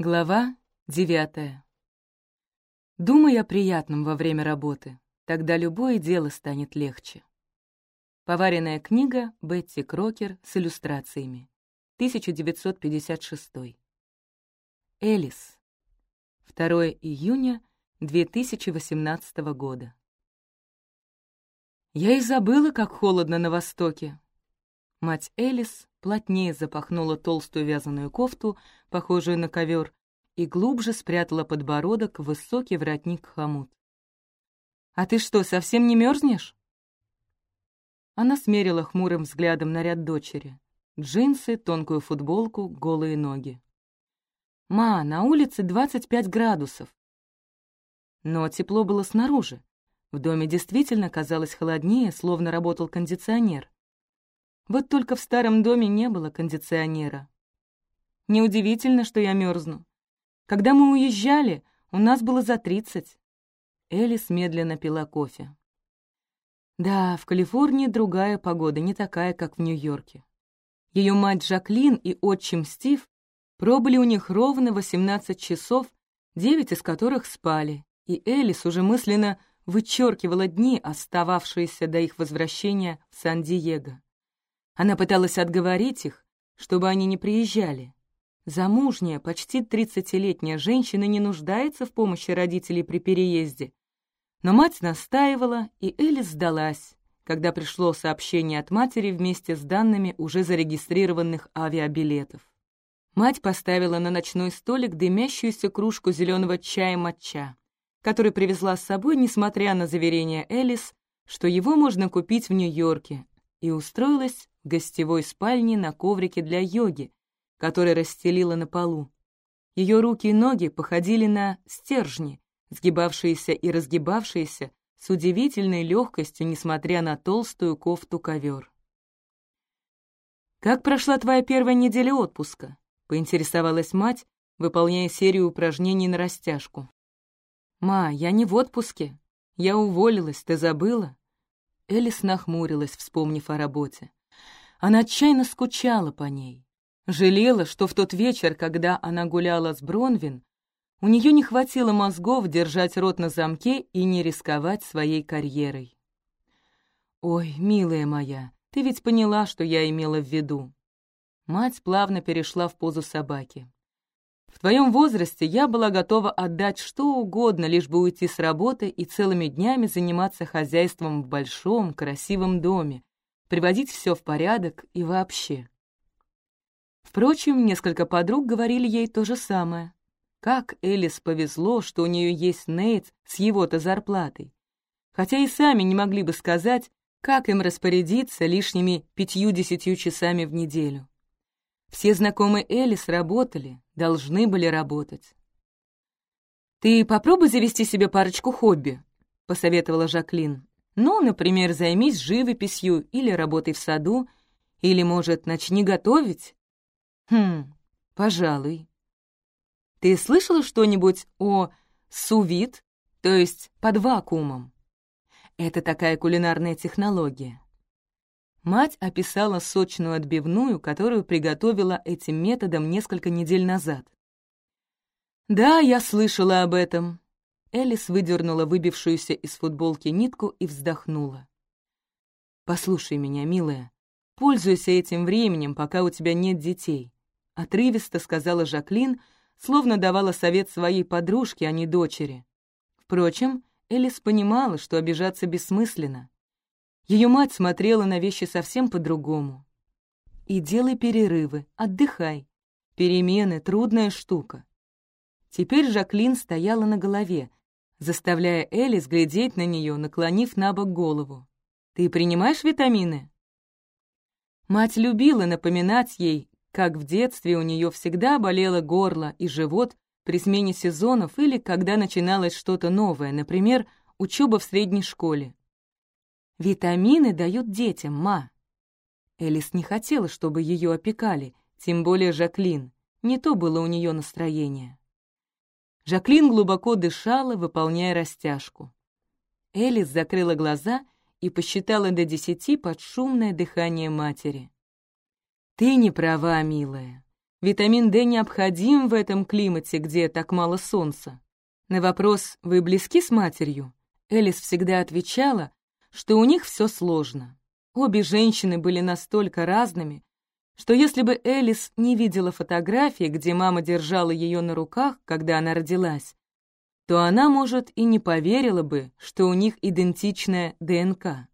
Глава девятая. Думай о приятном во время работы, тогда любое дело станет легче. Поваренная книга Бетти Крокер с иллюстрациями. 1956. Элис. 2 июня 2018 года. Я и забыла, как холодно на Востоке. Мать Элис плотнее запахнула толстую вязаную кофту, похожую на ковер, и глубже спрятала подбородок в высокий воротник хомут. «А ты что, совсем не мерзнешь? Она смерила хмурым взглядом наряд дочери. Джинсы, тонкую футболку, голые ноги. «Ма, на улице 25 градусов». Но тепло было снаружи. В доме действительно казалось холоднее, словно работал кондиционер. Вот только в старом доме не было кондиционера. Неудивительно, что я мерзну. Когда мы уезжали, у нас было за тридцать. Элис медленно пила кофе. Да, в Калифорнии другая погода, не такая, как в Нью-Йорке. Ее мать Жаклин и отчим Стив пробыли у них ровно 18 часов, девять из которых спали, и Элис уже мысленно вычеркивала дни, остававшиеся до их возвращения в Сан-Диего. Она пыталась отговорить их, чтобы они не приезжали. Замужняя, почти тридцатилетняя женщина не нуждается в помощи родителей при переезде. Но мать настаивала, и Элис сдалась, когда пришло сообщение от матери вместе с данными уже зарегистрированных авиабилетов. Мать поставила на ночной столик дымящуюся кружку зеленого чая матча, который привезла с собой, несмотря на заверение Элис, что его можно купить в Нью-Йорке, и устроилась гостевой спальне на коврике для йоги, который расстелила на полу. Ее руки и ноги походили на стержни, сгибавшиеся и разгибавшиеся с удивительной легкостью, несмотря на толстую кофту-ковер. «Как прошла твоя первая неделя отпуска?» — поинтересовалась мать, выполняя серию упражнений на растяжку. «Ма, я не в отпуске. Я уволилась, ты забыла?» Элис нахмурилась, вспомнив о работе. Она отчаянно скучала по ней. Жалела, что в тот вечер, когда она гуляла с Бронвин, у нее не хватило мозгов держать рот на замке и не рисковать своей карьерой. «Ой, милая моя, ты ведь поняла, что я имела в виду». Мать плавно перешла в позу собаки. В твоем возрасте я была готова отдать что угодно, лишь бы уйти с работы и целыми днями заниматься хозяйством в большом, красивом доме, приводить все в порядок и вообще. Впрочем, несколько подруг говорили ей то же самое. Как Элис повезло, что у нее есть Нейт с его-то зарплатой. Хотя и сами не могли бы сказать, как им распорядиться лишними пятью-десятью часами в неделю. Все знакомые Элис работали, должны были работать. «Ты попробуй завести себе парочку хобби», — посоветовала Жаклин. «Ну, например, займись живописью или работой в саду, или, может, начни готовить?» «Хм, пожалуй». «Ты слышала что-нибудь о сувит, то есть под вакуумом?» Это такая кулинарная технология. Мать описала сочную отбивную, которую приготовила этим методом несколько недель назад. «Да, я слышала об этом». Элис выдернула выбившуюся из футболки нитку и вздохнула. «Послушай меня, милая. Пользуйся этим временем, пока у тебя нет детей», — отрывисто сказала Жаклин, словно давала совет своей подружке, а не дочери. Впрочем, Элис понимала, что обижаться бессмысленно. Ее мать смотрела на вещи совсем по-другому. И делай перерывы, отдыхай. Перемены — трудная штука. Теперь Жаклин стояла на голове, заставляя Элис глядеть на нее, наклонив на бок голову. «Ты принимаешь витамины?» Мать любила напоминать ей, как в детстве у нее всегда болело горло и живот при смене сезонов или когда начиналось что-то новое, например, учеба в средней школе. Витамины дают детям, ма. Элис не хотела, чтобы ее опекали, тем более Жаклин. Не то было у нее настроение. Жаклин глубоко дышала, выполняя растяжку. Элис закрыла глаза и посчитала до десяти под шумное дыхание матери. «Ты не права, милая. Витамин D необходим в этом климате, где так мало солнца. На вопрос «Вы близки с матерью?» Элис всегда отвечала, что у них все сложно. Обе женщины были настолько разными, что если бы Элис не видела фотографии, где мама держала ее на руках, когда она родилась, то она, может, и не поверила бы, что у них идентичная ДНК.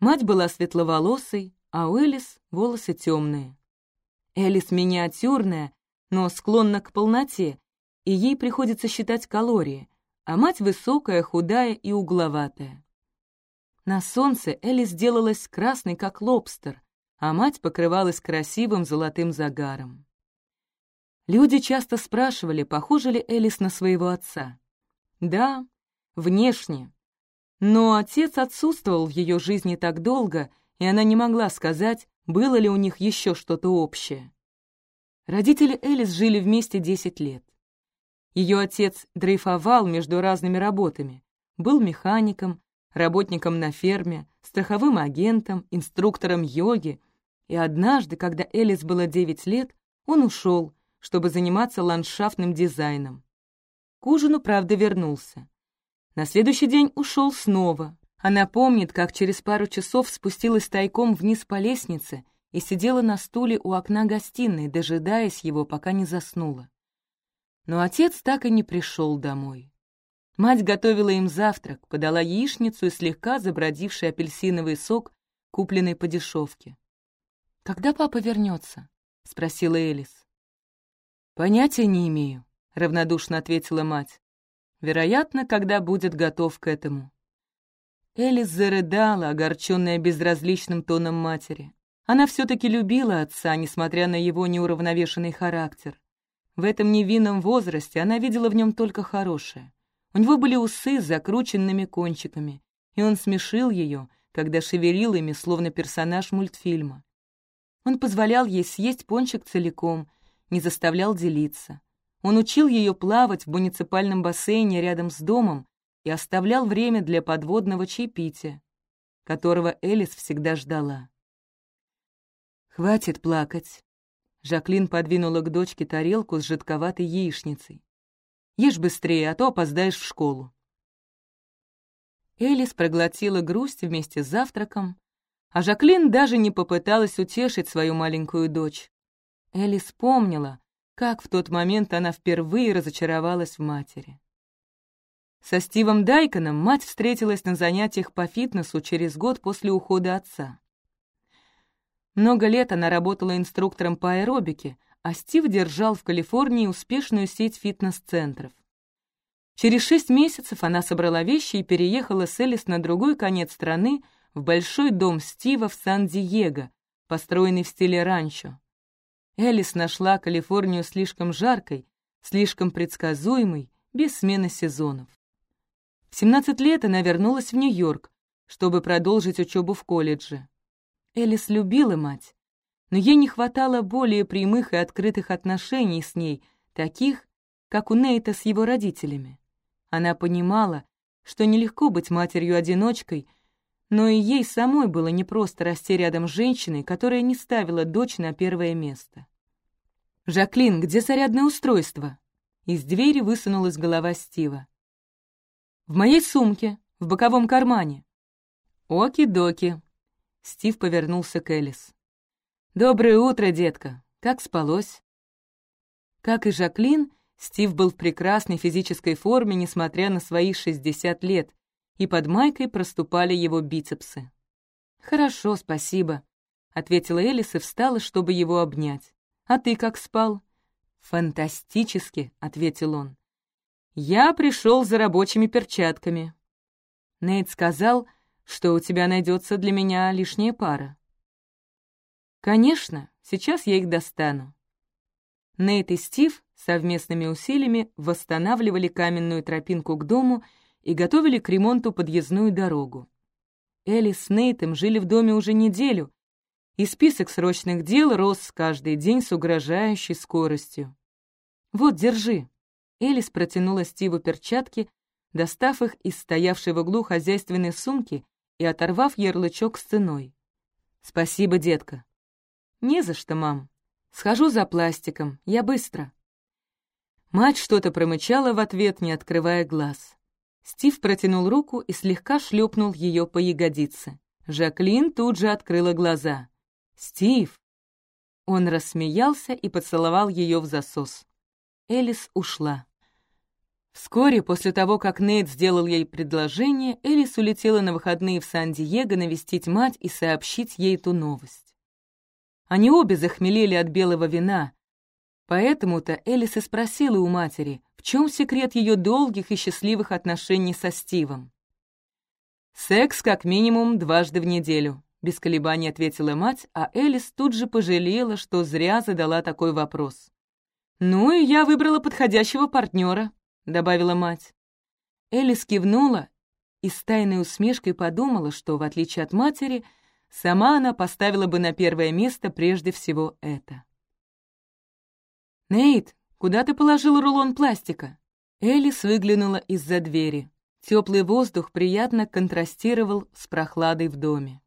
Мать была светловолосой, а у Элис волосы темные. Элис миниатюрная, но склонна к полноте, и ей приходится считать калории, а мать высокая, худая и угловатая. На солнце Элис сделалась красной, как лобстер, а мать покрывалась красивым золотым загаром. Люди часто спрашивали, похожа ли Элис на своего отца. Да, внешне. Но отец отсутствовал в ее жизни так долго, и она не могла сказать, было ли у них еще что-то общее. Родители Элис жили вместе 10 лет. Ее отец дрейфовал между разными работами, был механиком, работником на ферме, страховым агентом, инструктором йоги, и однажды, когда Элис было 9 лет, он ушел, чтобы заниматься ландшафтным дизайном. К ужину, правда, вернулся. На следующий день ушел снова, она помнит, как через пару часов спустилась тайком вниз по лестнице и сидела на стуле у окна гостиной, дожидаясь его, пока не заснула. Но отец так и не пришел домой. Мать готовила им завтрак, подала яичницу и слегка забродивший апельсиновый сок, купленный по дешевке. «Когда папа вернется?» — спросила Элис. «Понятия не имею», — равнодушно ответила мать. «Вероятно, когда будет готов к этому. Элис зарыдала, огорченная безразличным тоном матери. Она все-таки любила отца, несмотря на его неуравновешенный характер. В этом невинном возрасте она видела в нем только хорошее. У него были усы с закрученными кончиками, и он смешил ее, когда шевелил ими, словно персонаж мультфильма. Он позволял ей съесть пончик целиком, не заставлял делиться. Он учил ее плавать в муниципальном бассейне рядом с домом, и оставлял время для подводного чаепития, которого Элис всегда ждала. «Хватит плакать», — Жаклин подвинула к дочке тарелку с жидковатой яичницей. «Ешь быстрее, а то опоздаешь в школу». Элис проглотила грусть вместе с завтраком, а Жаклин даже не попыталась утешить свою маленькую дочь. Элис помнила, как в тот момент она впервые разочаровалась в матери. Со Стивом Дайконом мать встретилась на занятиях по фитнесу через год после ухода отца. Много лет она работала инструктором по аэробике, а Стив держал в Калифорнии успешную сеть фитнес-центров. Через шесть месяцев она собрала вещи и переехала с Элис на другой конец страны в большой дом Стива в Сан-Диего, построенный в стиле ранчо. Элис нашла Калифорнию слишком жаркой, слишком предсказуемой, без смены сезонов. В 17 лет она вернулась в Нью-Йорк, чтобы продолжить учебу в колледже. Элис любила мать, но ей не хватало более прямых и открытых отношений с ней, таких, как у Нейта с его родителями. Она понимала, что нелегко быть матерью-одиночкой, но и ей самой было непросто расти рядом с женщиной, которая не ставила дочь на первое место. «Жаклин, где зарядное устройство?» Из двери высунулась голова Стива. «В моей сумке, в боковом кармане». «Оки-доки». Стив повернулся к Элис. «Доброе утро, детка. Как спалось?» Как и Жаклин, Стив был в прекрасной физической форме, несмотря на свои 60 лет, и под майкой проступали его бицепсы. «Хорошо, спасибо», — ответила Элис и встала, чтобы его обнять. «А ты как спал?» «Фантастически», — ответил он. «Я пришел за рабочими перчатками». Нейт сказал, что у тебя найдется для меня лишняя пара. «Конечно, сейчас я их достану». Нейт и Стив совместными усилиями восстанавливали каменную тропинку к дому и готовили к ремонту подъездную дорогу. Элли с Нейтом жили в доме уже неделю, и список срочных дел рос каждый день с угрожающей скоростью. «Вот, держи», Элис протянула Стиву перчатки, достав их из стоявшей в углу хозяйственной сумки и оторвав ярлычок с ценой. «Спасибо, детка». «Не за что, мам». Схожу за пластиком, я быстро». Мать что-то промычала в ответ, не открывая глаз. Стив протянул руку и слегка шлепнул ее по ягодице. Жаклин тут же открыла глаза. «Стив!» Он рассмеялся и поцеловал ее в засос. Элис ушла. Вскоре после того, как Нейт сделал ей предложение, Элис улетела на выходные в Сан-Диего навестить мать и сообщить ей эту новость. Они обе захмелели от белого вина, поэтому-то Элис и спросила у матери, чем секрет ее долгих и счастливых отношений со Стивом. «Секс как минимум дважды в неделю», — без колебаний ответила мать, а Элис тут же пожалела, что зря задала такой вопрос. «Ну и я выбрала подходящего партнера», — добавила мать. Элис кивнула и с тайной усмешкой подумала, что, в отличие от матери, сама она поставила бы на первое место прежде всего это. «Нейт, куда ты положил рулон пластика?» Элис выглянула из-за двери. Теплый воздух приятно контрастировал с прохладой в доме.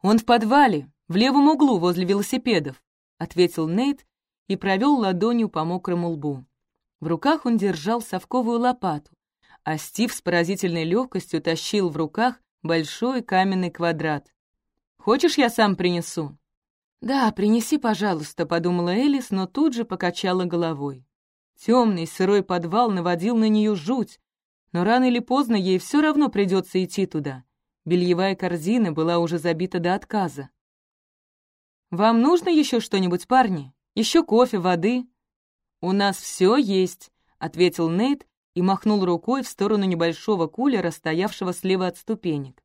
«Он в подвале, в левом углу, возле велосипедов», — ответил Нейт и провел ладонью по мокрому лбу. В руках он держал совковую лопату, а Стив с поразительной легкостью тащил в руках большой каменный квадрат. «Хочешь, я сам принесу?» «Да, принеси, пожалуйста», — подумала Элис, но тут же покачала головой. Темный сырой подвал наводил на нее жуть, но рано или поздно ей все равно придется идти туда. Бельевая корзина была уже забита до отказа. «Вам нужно еще что-нибудь, парни? Еще кофе, воды?» «У нас все есть», — ответил Нейт и махнул рукой в сторону небольшого кулера, стоявшего слева от ступенек.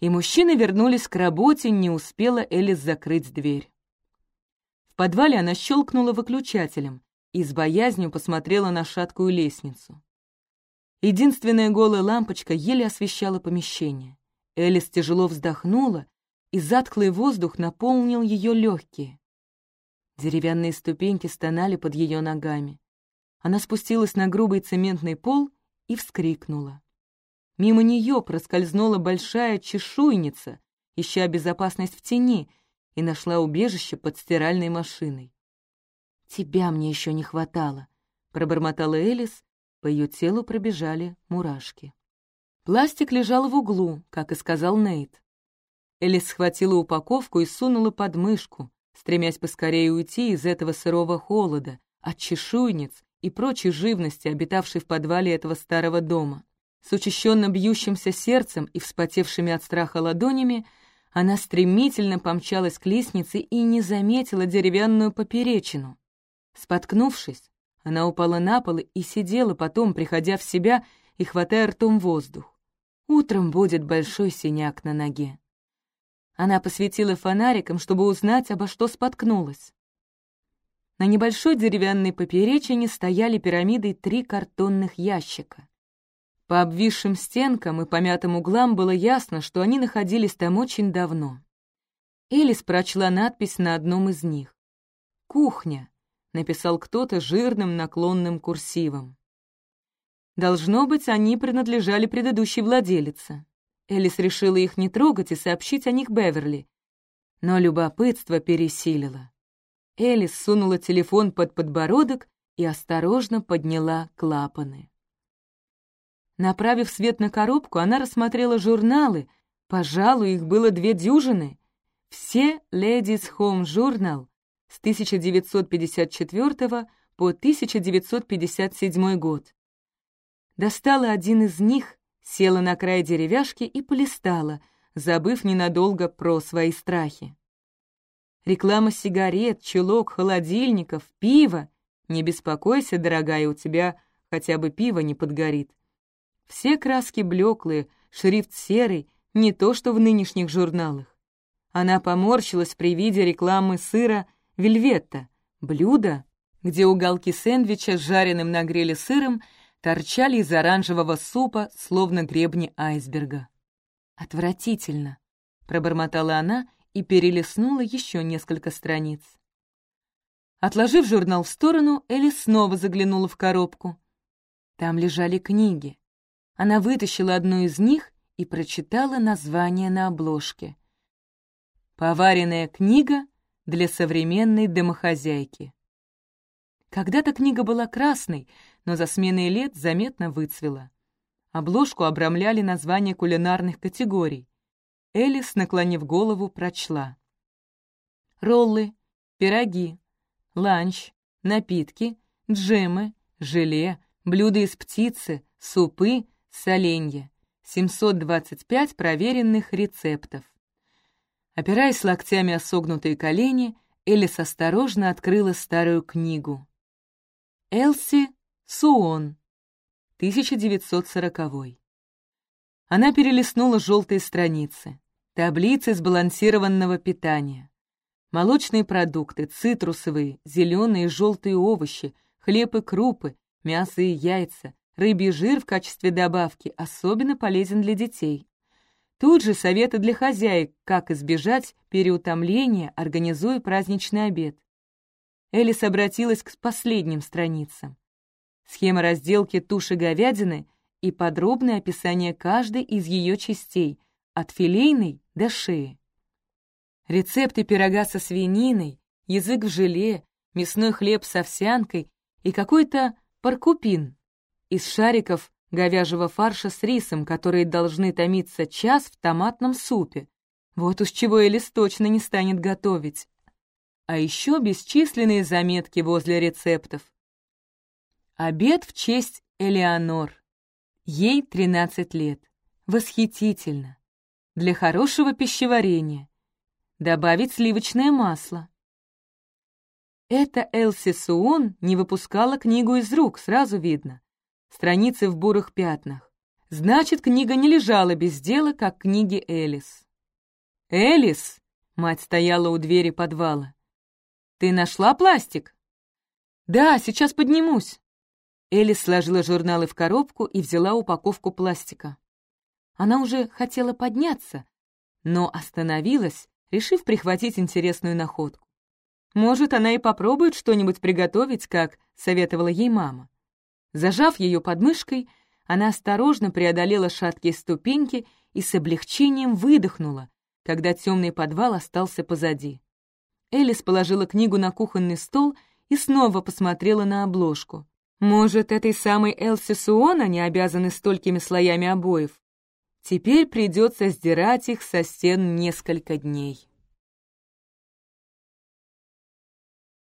И мужчины вернулись к работе, не успела Элис закрыть дверь. В подвале она щелкнула выключателем и с боязнью посмотрела на шаткую лестницу. Единственная голая лампочка еле освещала помещение. Элис тяжело вздохнула, и затхлый воздух наполнил ее легкие. Деревянные ступеньки стонали под ее ногами. Она спустилась на грубый цементный пол и вскрикнула. Мимо нее проскользнула большая чешуйница, ища безопасность в тени, и нашла убежище под стиральной машиной. «Тебя мне еще не хватало», — пробормотала Элис, по ее телу пробежали мурашки. Пластик лежал в углу, как и сказал Нейт. Элис схватила упаковку и сунула под мышку, стремясь поскорее уйти из этого сырого холода, от чешуйниц и прочей живности, обитавшей в подвале этого старого дома. С учащенно бьющимся сердцем и вспотевшими от страха ладонями она стремительно помчалась к лестнице и не заметила деревянную поперечину. Споткнувшись, она упала на пол и сидела потом, приходя в себя и хватая ртом воздух. Утром будет большой синяк на ноге. Она посветила фонариком, чтобы узнать, обо что споткнулась. На небольшой деревянной поперечине стояли пирамидой три картонных ящика. По обвисшим стенкам и помятым углам было ясно, что они находились там очень давно. Элис прочла надпись на одном из них. «Кухня», — написал кто-то жирным наклонным курсивом. Должно быть, они принадлежали предыдущей владелице. Элис решила их не трогать и сообщить о них Беверли. Но любопытство пересилило. Элис сунула телефон под подбородок и осторожно подняла клапаны. Направив свет на коробку, она рассмотрела журналы, пожалуй, их было две дюжины. Все Ladies Home Journal с 1954 по 1957 год. Достала один из них села на край деревяшки и полистала, забыв ненадолго про свои страхи. Реклама сигарет, чулок, холодильников, пива. Не беспокойся, дорогая, у тебя хотя бы пиво не подгорит. Все краски блеклые, шрифт серый, не то что в нынешних журналах. Она поморщилась при виде рекламы сыра «Вельветта», блюдо, где уголки сэндвича с жареным на гриле сыром — торчали из оранжевого супа, словно гребни айсберга. «Отвратительно!» — пробормотала она и перелистнула еще несколько страниц. Отложив журнал в сторону, Элли снова заглянула в коробку. Там лежали книги. Она вытащила одну из них и прочитала название на обложке. «Поваренная книга для современной домохозяйки. Когда-то книга была красной, но за сменой лет заметно выцвела. Обложку обрамляли названия кулинарных категорий. Элис, наклонив голову, прочла. Роллы, пироги, ланч, напитки, джемы, желе, блюда из птицы, супы, соленья. 725 проверенных рецептов. Опираясь локтями о согнутые колени, Элис осторожно открыла старую книгу. Элси Суон, 1940. Она перелистнула желтые страницы. Таблицы сбалансированного питания. Молочные продукты, цитрусовые, зеленые и желтые овощи, хлеб и крупы, мясо и яйца, рыбий жир в качестве добавки особенно полезен для детей. Тут же советы для хозяек, как избежать переутомления, организуя праздничный обед. Элис обратилась к последним страницам. Схема разделки туши говядины и подробное описание каждой из ее частей, от филейной до шеи. Рецепты пирога со свининой, язык в желе, мясной хлеб с овсянкой и какой-то паркупин из шариков говяжьего фарша с рисом, которые должны томиться час в томатном супе. Вот уж чего Элис точно не станет готовить а еще бесчисленные заметки возле рецептов. Обед в честь Элеонор. Ей 13 лет. Восхитительно. Для хорошего пищеварения. Добавить сливочное масло. Эта Элси Суон не выпускала книгу из рук, сразу видно. Страницы в бурых пятнах. Значит, книга не лежала без дела, как книги Элис. «Элис!» — мать стояла у двери подвала. «Ты нашла пластик?» «Да, сейчас поднимусь». Элис сложила журналы в коробку и взяла упаковку пластика. Она уже хотела подняться, но остановилась, решив прихватить интересную находку. Может, она и попробует что-нибудь приготовить, как советовала ей мама. Зажав ее подмышкой, она осторожно преодолела шаткие ступеньки и с облегчением выдохнула, когда темный подвал остался позади. Элис положила книгу на кухонный стол и снова посмотрела на обложку. Может, этой самой Элси Суон они обязаны столькими слоями обоев? Теперь придется сдирать их со стен несколько дней.